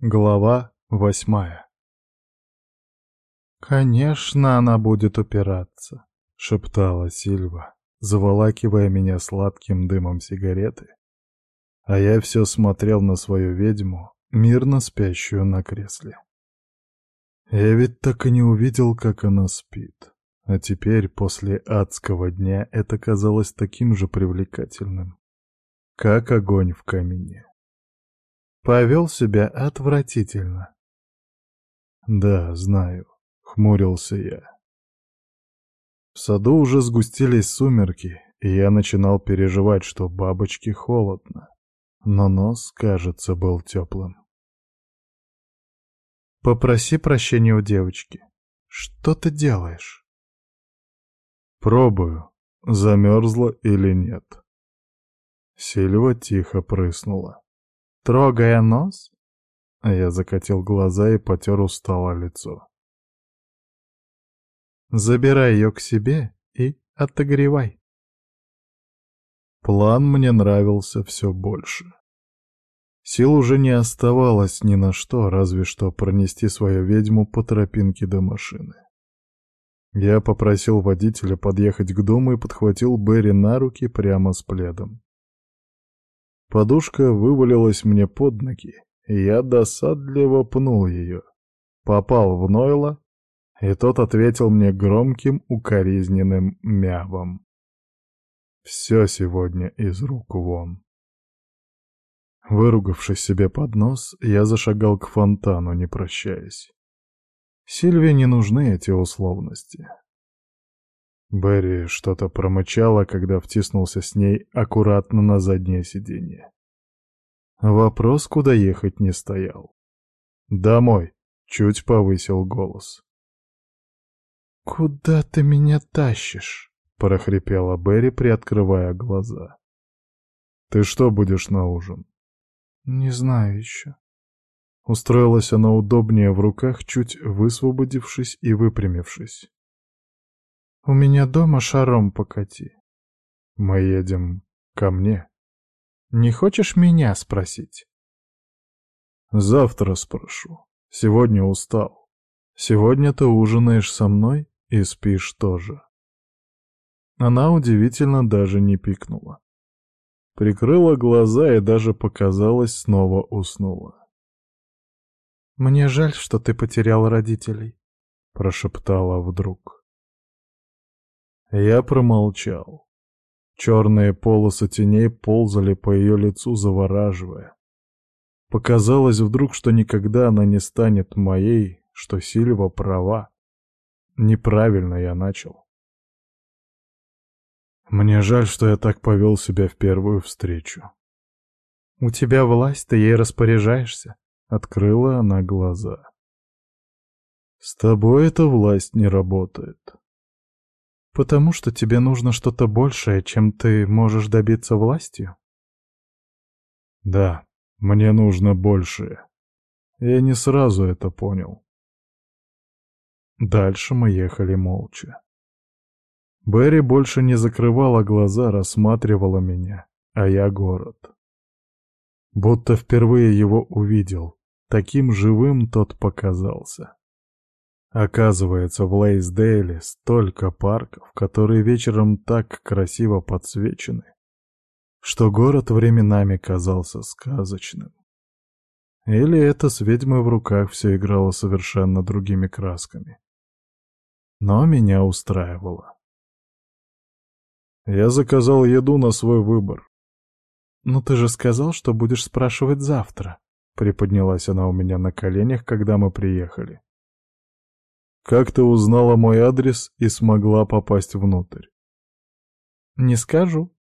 Глава восьмая «Конечно, она будет упираться», — шептала Сильва, заволакивая меня сладким дымом сигареты. А я все смотрел на свою ведьму, мирно спящую на кресле. Я ведь так и не увидел, как она спит. А теперь, после адского дня, это казалось таким же привлекательным, как огонь в камине. Повел себя отвратительно. Да, знаю, хмурился я. В саду уже сгустились сумерки, и я начинал переживать, что бабочке холодно. Но нос, кажется, был теплым. Попроси прощения у девочки. Что ты делаешь? Пробую, замерзла или нет. Сильва тихо прыснула трогая нос?» Я закатил глаза и потер устало лицо. «Забирай ее к себе и отогревай». План мне нравился все больше. Сил уже не оставалось ни на что, разве что пронести свою ведьму по тропинке до машины. Я попросил водителя подъехать к дому и подхватил Берри на руки прямо с пледом. Подушка вывалилась мне под ноги, и я досадливо пнул ее. Попал в Нойла, и тот ответил мне громким укоризненным мявом. Все сегодня из рук вон. Выругавшись себе под нос, я зашагал к фонтану, не прощаясь. Сильве не нужны эти условности. Берри что-то промычала, когда втиснулся с ней аккуратно на заднее сиденье. Вопрос, куда ехать, не стоял. «Домой!» — чуть повысил голос. «Куда ты меня тащишь?» — прохрипела Берри, приоткрывая глаза. «Ты что будешь на ужин?» «Не знаю еще». Устроилась она удобнее в руках, чуть высвободившись и выпрямившись. У меня дома шаром покати. Мы едем ко мне. Не хочешь меня спросить? Завтра спрошу. Сегодня устал. Сегодня ты ужинаешь со мной и спишь тоже. Она удивительно даже не пикнула. Прикрыла глаза и даже показалось, снова уснула. «Мне жаль, что ты потерял родителей», — прошептала вдруг. Я промолчал. Черные полосы теней ползали по ее лицу, завораживая. Показалось вдруг, что никогда она не станет моей, что Сильва права. Неправильно я начал. Мне жаль, что я так повел себя в первую встречу. «У тебя власть, ты ей распоряжаешься?» — открыла она глаза. «С тобой эта власть не работает», Потому что тебе нужно что-то большее, чем ты можешь добиться властью? Да, мне нужно большее. Я не сразу это понял. Дальше мы ехали молча. Берри больше не закрывала глаза, рассматривала меня, а я город. Будто впервые его увидел, таким живым тот показался. Оказывается, в Лейсдейле столько парков, которые вечером так красиво подсвечены, что город временами казался сказочным. Или это с ведьмой в руках все играло совершенно другими красками. Но меня устраивало. Я заказал еду на свой выбор. «Ну ты же сказал, что будешь спрашивать завтра», — приподнялась она у меня на коленях, когда мы приехали. Как ты узнала мой адрес и смогла попасть внутрь? Не скажу.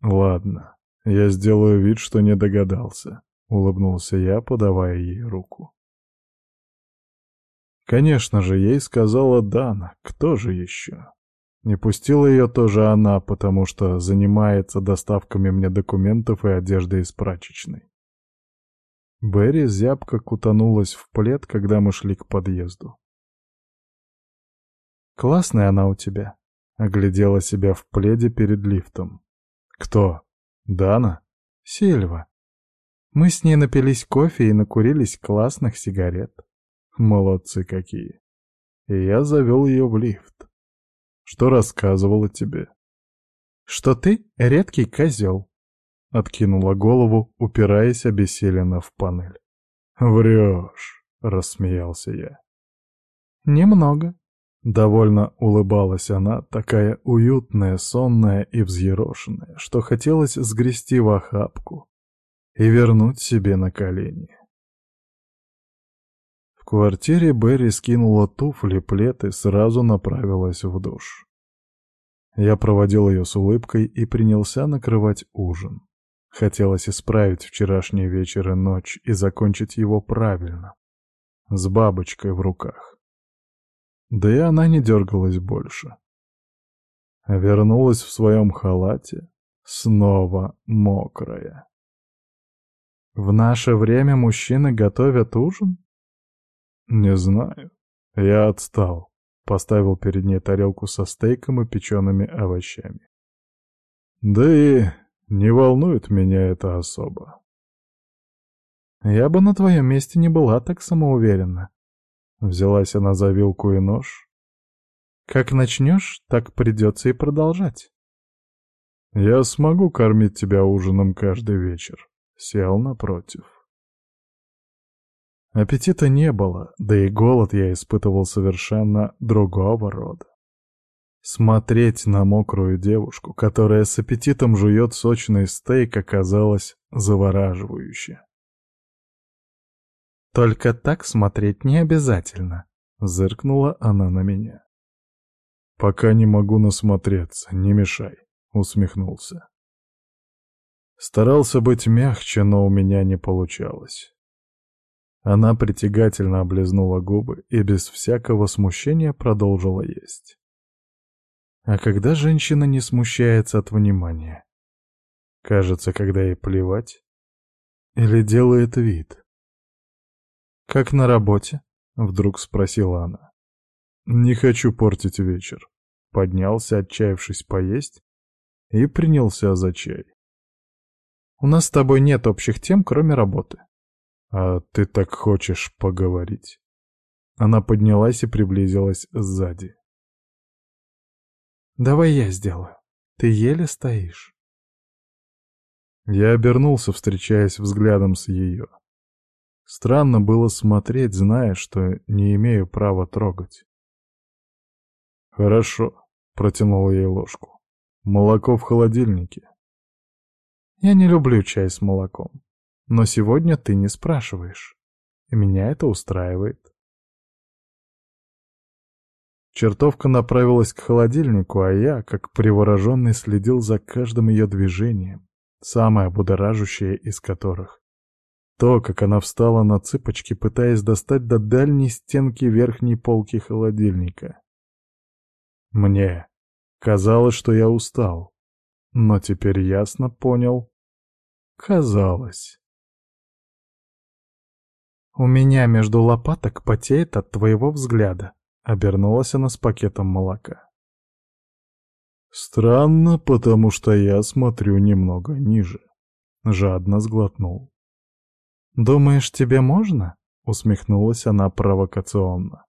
Ладно, я сделаю вид, что не догадался, улыбнулся я, подавая ей руку. Конечно же, ей сказала Дана, кто же еще? Не пустила ее тоже она, потому что занимается доставками мне документов и одежды из прачечной. Берри зябко кутанулась в плед, когда мы шли к подъезду. «Классная она у тебя», — оглядела себя в пледе перед лифтом. «Кто? Дана?» «Сильва». Мы с ней напились кофе и накурились классных сигарет. Молодцы какие. И я завел ее в лифт. Что рассказывала тебе? Что ты редкий козел. Откинула голову, упираясь обессиленно в панель. Врешь, рассмеялся я. Немного. Довольно улыбалась она, такая уютная, сонная и взъерошенная, что хотелось сгрести в охапку и вернуть себе на колени. В квартире Берри скинула туфли, плед и сразу направилась в душ. Я проводил ее с улыбкой и принялся накрывать ужин. Хотелось исправить вчерашний вечер и ночь и закончить его правильно, с бабочкой в руках. Да и она не дергалась больше. Вернулась в своем халате, снова мокрая. В наше время мужчины готовят ужин? Не знаю. Я отстал. Поставил перед ней тарелку со стейком и печеными овощами. Да и не волнует меня это особо. Я бы на твоем месте не была так самоуверенна. Взялась она за вилку и нож. Как начнешь, так придется и продолжать. Я смогу кормить тебя ужином каждый вечер сел напротив. Аппетита не было, да и голод я испытывал совершенно другого рода. Смотреть на мокрую девушку, которая с аппетитом жует сочный стейк, оказалось завораживающе. «Только так смотреть не обязательно», — зыркнула она на меня. «Пока не могу насмотреться, не мешай», — усмехнулся. Старался быть мягче, но у меня не получалось. Она притягательно облизнула губы и без всякого смущения продолжила есть. А когда женщина не смущается от внимания? Кажется, когда ей плевать? Или делает вид? «Как на работе?» — вдруг спросила она. «Не хочу портить вечер». Поднялся, отчаявшись поесть, и принялся за чай. У нас с тобой нет общих тем, кроме работы. А ты так хочешь поговорить? Она поднялась и приблизилась сзади. Давай я сделаю. Ты еле стоишь. Я обернулся, встречаясь взглядом с ее. Странно было смотреть, зная, что не имею права трогать. «Хорошо», — протянул ей ложку. «Молоко в холодильнике. Я не люблю чай с молоком. Но сегодня ты не спрашиваешь. И меня это устраивает. Чертовка направилась к холодильнику, а я, как привороженный, следил за каждым ее движением, самое будоражащее из которых. То, как она встала на цыпочки, пытаясь достать до дальней стенки верхней полки холодильника. Мне казалось, что я устал, но теперь ясно понял, Казалось. «У меня между лопаток потеет от твоего взгляда», — обернулась она с пакетом молока. «Странно, потому что я смотрю немного ниже», — жадно сглотнул. «Думаешь, тебе можно?» — усмехнулась она провокационно.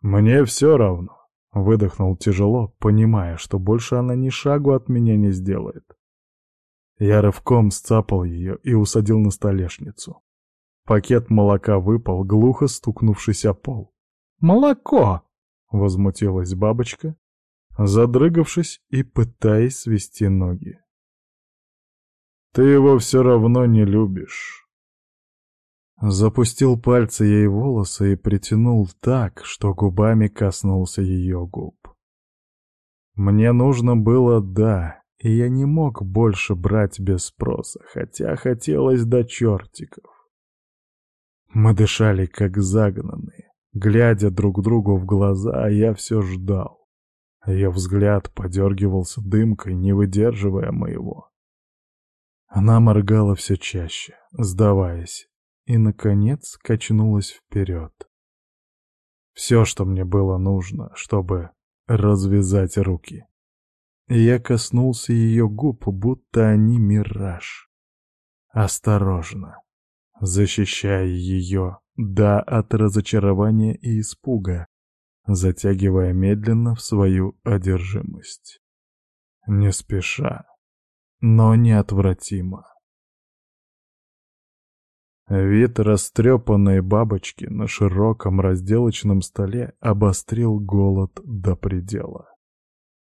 «Мне все равно», — выдохнул тяжело, понимая, что больше она ни шагу от меня не сделает. Я рывком сцапал ее и усадил на столешницу. Пакет молока выпал, глухо стукнувшись о пол. «Молоко!» — возмутилась бабочка, задрыгавшись и пытаясь свести ноги. «Ты его все равно не любишь». Запустил пальцы ей волосы и притянул так, что губами коснулся ее губ. Мне нужно было «да», и я не мог больше брать без спроса, хотя хотелось до чертиков. Мы дышали как загнанные, глядя друг другу в глаза, а я все ждал. Ее взгляд подергивался дымкой, не выдерживая моего. Она моргала все чаще, сдаваясь, и, наконец, качнулась вперед. Все, что мне было нужно, чтобы развязать руки. Я коснулся ее губ, будто они мираж. Осторожно, защищая ее, да, от разочарования и испуга, затягивая медленно в свою одержимость. Не спеша, но неотвратимо. Вид растрепанной бабочки на широком разделочном столе обострил голод до предела.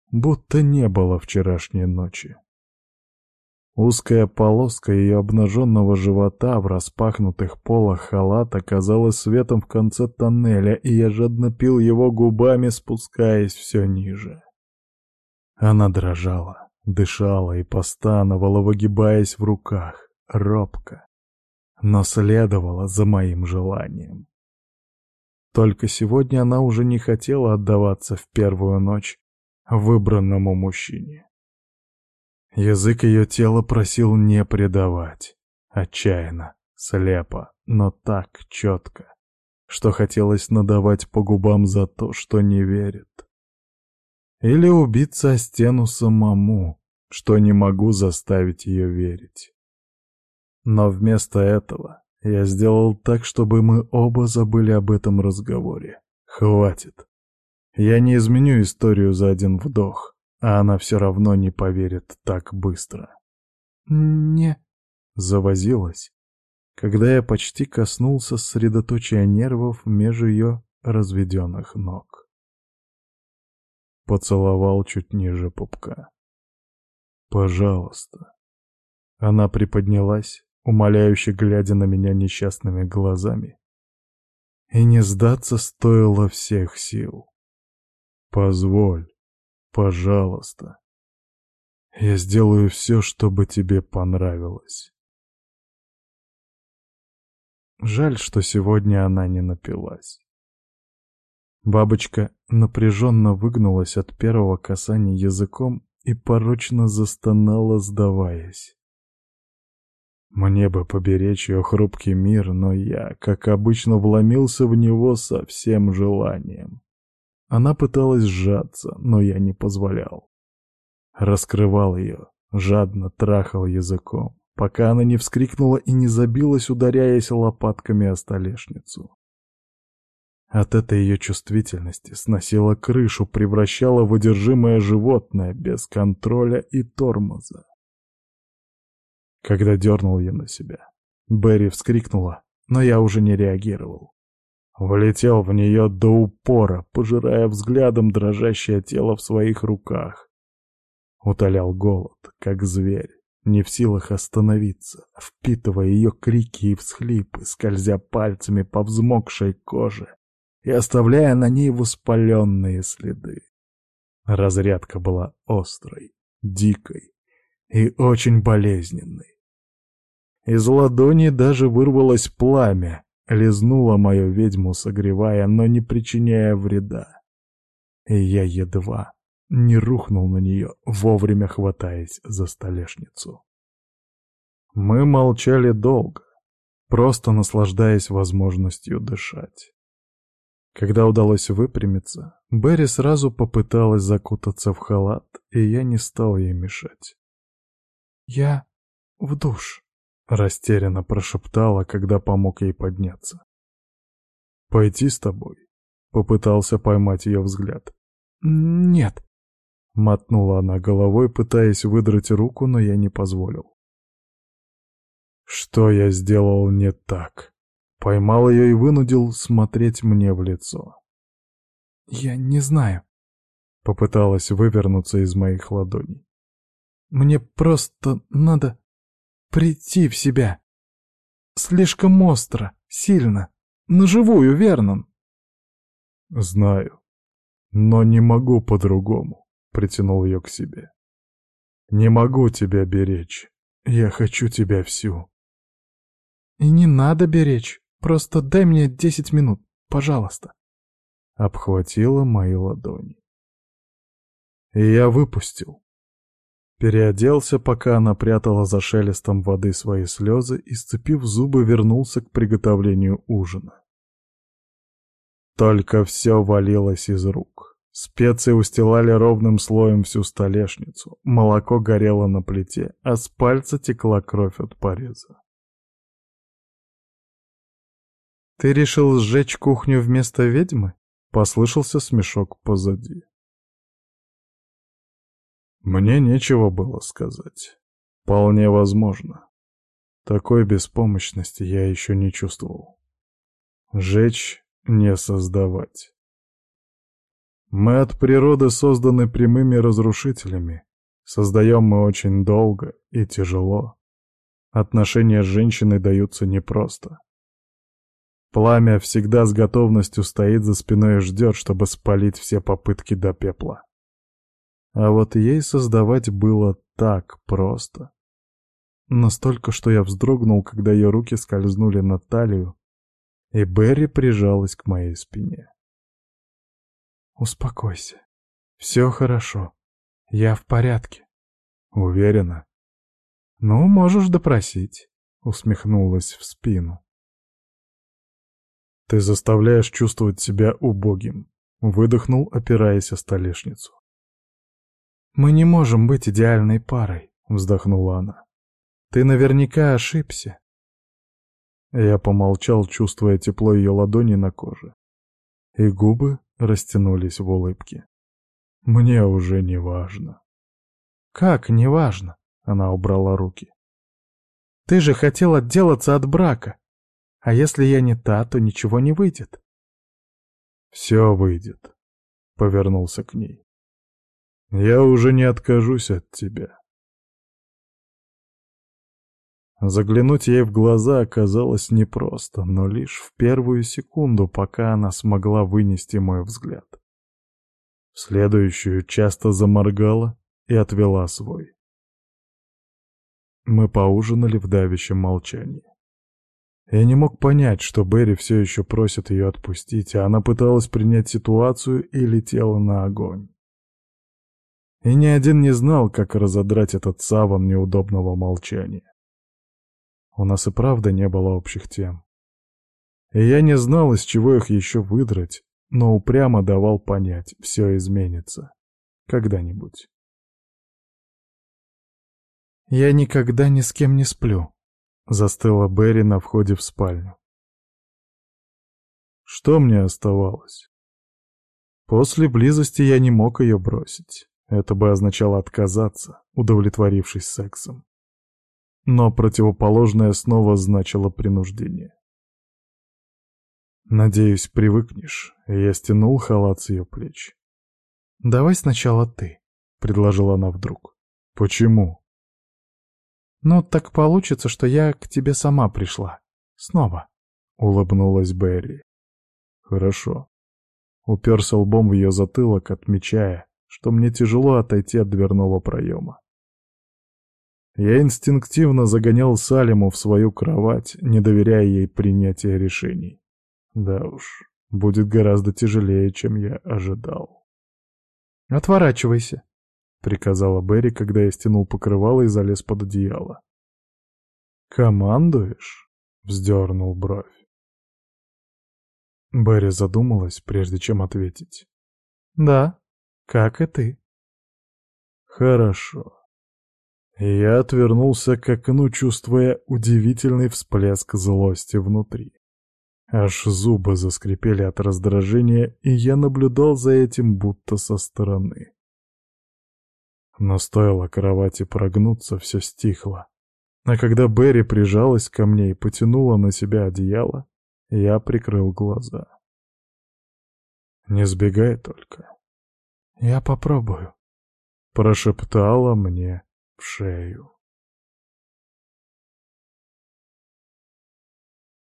Будто не было вчерашней ночи. Узкая полоска ее обнаженного живота в распахнутых полах халата казалась светом в конце тоннеля, и я жадно пил его губами, спускаясь все ниже. Она дрожала, дышала и постановала, выгибаясь в руках, робко, но следовала за моим желанием. Только сегодня она уже не хотела отдаваться в первую ночь выбранному мужчине. Язык ее тела просил не предавать. Отчаянно, слепо, но так четко, что хотелось надавать по губам за то, что не верит. Или убиться о стену самому, что не могу заставить ее верить. Но вместо этого я сделал так, чтобы мы оба забыли об этом разговоре. Хватит. Я не изменю историю за один вдох, а она все равно не поверит так быстро. «Не...» — завозилась, когда я почти коснулся средоточия нервов между ее разведенных ног. Поцеловал чуть ниже пупка. «Пожалуйста». Она приподнялась, умоляюще глядя на меня несчастными глазами. И не сдаться стоило всех сил. Позволь, пожалуйста. Я сделаю все, чтобы тебе понравилось. Жаль, что сегодня она не напилась. Бабочка напряженно выгнулась от первого касания языком и порочно застонала, сдаваясь. Мне бы поберечь ее хрупкий мир, но я, как обычно, вломился в него со всем желанием. Она пыталась сжаться, но я не позволял. Раскрывал ее, жадно трахал языком, пока она не вскрикнула и не забилась, ударяясь лопатками о столешницу. От этой ее чувствительности сносила крышу, превращала в одержимое животное без контроля и тормоза когда дернул ее на себя. Берри вскрикнула, но я уже не реагировал. Влетел в нее до упора, пожирая взглядом дрожащее тело в своих руках. Утолял голод, как зверь, не в силах остановиться, впитывая ее крики и всхлипы, скользя пальцами по взмокшей коже и оставляя на ней воспаленные следы. Разрядка была острой, дикой и очень болезненной. Из ладони даже вырвалось пламя, лизнуло мою ведьму, согревая, но не причиняя вреда. И я едва не рухнул на нее, вовремя хватаясь за столешницу. Мы молчали долго, просто наслаждаясь возможностью дышать. Когда удалось выпрямиться, Берри сразу попыталась закутаться в халат, и я не стал ей мешать. «Я в душ», Растерянно прошептала, когда помог ей подняться. «Пойти с тобой?» Попытался поймать ее взгляд. «Нет», — мотнула она головой, пытаясь выдрать руку, но я не позволил. Что я сделал не так? Поймал ее и вынудил смотреть мне в лицо. «Я не знаю», — попыталась вывернуться из моих ладоней. «Мне просто надо...» прийти в себя. Слишком остро, сильно, на живую, Вернон. Знаю, но не могу по-другому, притянул ее к себе. Не могу тебя беречь, я хочу тебя всю. И не надо беречь, просто дай мне десять минут, пожалуйста. Обхватила мои ладони. И я выпустил. Переоделся, пока она прятала за шелестом воды свои слезы и, сцепив зубы, вернулся к приготовлению ужина. Только все валилось из рук. Специи устилали ровным слоем всю столешницу, молоко горело на плите, а с пальца текла кровь от пореза. «Ты решил сжечь кухню вместо ведьмы?» — послышался смешок позади. Мне нечего было сказать. Вполне возможно. Такой беспомощности я еще не чувствовал. Жечь — не создавать. Мы от природы созданы прямыми разрушителями. Создаем мы очень долго и тяжело. Отношения с женщиной даются непросто. Пламя всегда с готовностью стоит за спиной и ждет, чтобы спалить все попытки до пепла. А вот ей создавать было так просто. Настолько, что я вздрогнул, когда ее руки скользнули на талию, и Берри прижалась к моей спине. «Успокойся. Все хорошо. Я в порядке». «Уверена?» «Ну, можешь допросить», — усмехнулась в спину. «Ты заставляешь чувствовать себя убогим», — выдохнул, опираясь о столешницу. «Мы не можем быть идеальной парой», — вздохнула она. «Ты наверняка ошибся». Я помолчал, чувствуя тепло ее ладони на коже. И губы растянулись в улыбке. «Мне уже не важно». «Как не важно?» — она убрала руки. «Ты же хотел отделаться от брака. А если я не та, то ничего не выйдет». «Все выйдет», — повернулся к ней. Я уже не откажусь от тебя. Заглянуть ей в глаза оказалось непросто, но лишь в первую секунду, пока она смогла вынести мой взгляд. В следующую часто заморгала и отвела свой. Мы поужинали в давящем молчании. Я не мог понять, что Берри все еще просит ее отпустить, а она пыталась принять ситуацию и летела на огонь. И ни один не знал, как разодрать этот саван неудобного молчания. У нас и правда не было общих тем. И я не знал, из чего их еще выдрать, но упрямо давал понять, все изменится. Когда-нибудь. «Я никогда ни с кем не сплю», — застыла Берри на входе в спальню. Что мне оставалось? После близости я не мог ее бросить. Это бы означало отказаться, удовлетворившись сексом. Но противоположное снова значило принуждение. «Надеюсь, привыкнешь», — я стянул халат с ее плеч. «Давай сначала ты», — предложила она вдруг. «Почему?» «Ну, так получится, что я к тебе сама пришла. Снова», — улыбнулась Берри. «Хорошо». Уперся лбом в ее затылок, отмечая, что мне тяжело отойти от дверного проема. Я инстинктивно загонял Салиму в свою кровать, не доверяя ей принятия решений. Да уж, будет гораздо тяжелее, чем я ожидал. «Отворачивайся», — приказала Берри, когда я стянул покрывало и залез под одеяло. «Командуешь?» — вздернул бровь. Берри задумалась, прежде чем ответить. «Да», как и ты. Хорошо. Я отвернулся к окну, чувствуя удивительный всплеск злости внутри. Аж зубы заскрипели от раздражения, и я наблюдал за этим будто со стороны. Но стоило кровати прогнуться, все стихло. А когда Берри прижалась ко мне и потянула на себя одеяло, я прикрыл глаза. Не сбегай только. «Я попробую», — прошептала мне в шею.